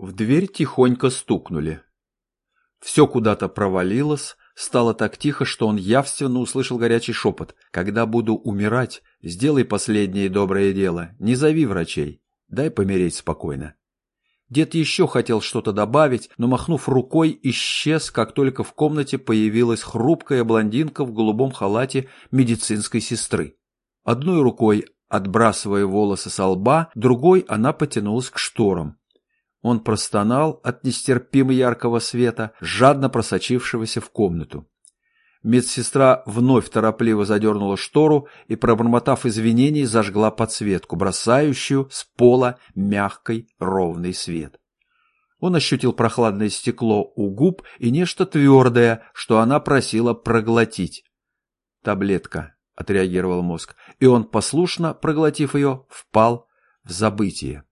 В дверь тихонько стукнули. Все куда-то провалилось, стало так тихо, что он явственно услышал горячий шепот. «Когда буду умирать, сделай последнее доброе дело, не зови врачей, дай помереть спокойно». Дед еще хотел что-то добавить, но, махнув рукой, исчез, как только в комнате появилась хрупкая блондинка в голубом халате медицинской сестры. Одной рукой, отбрасывая волосы со лба, другой она потянулась к шторам. Он простонал от нестерпимо яркого света, жадно просочившегося в комнату. Медсестра вновь торопливо задернула штору и, пробормотав извинений, зажгла подсветку, бросающую с пола мягкий ровный свет. Он ощутил прохладное стекло у губ и нечто твердое, что она просила проглотить. «Таблетка», — отреагировал мозг, и он, послушно проглотив ее, впал в забытие.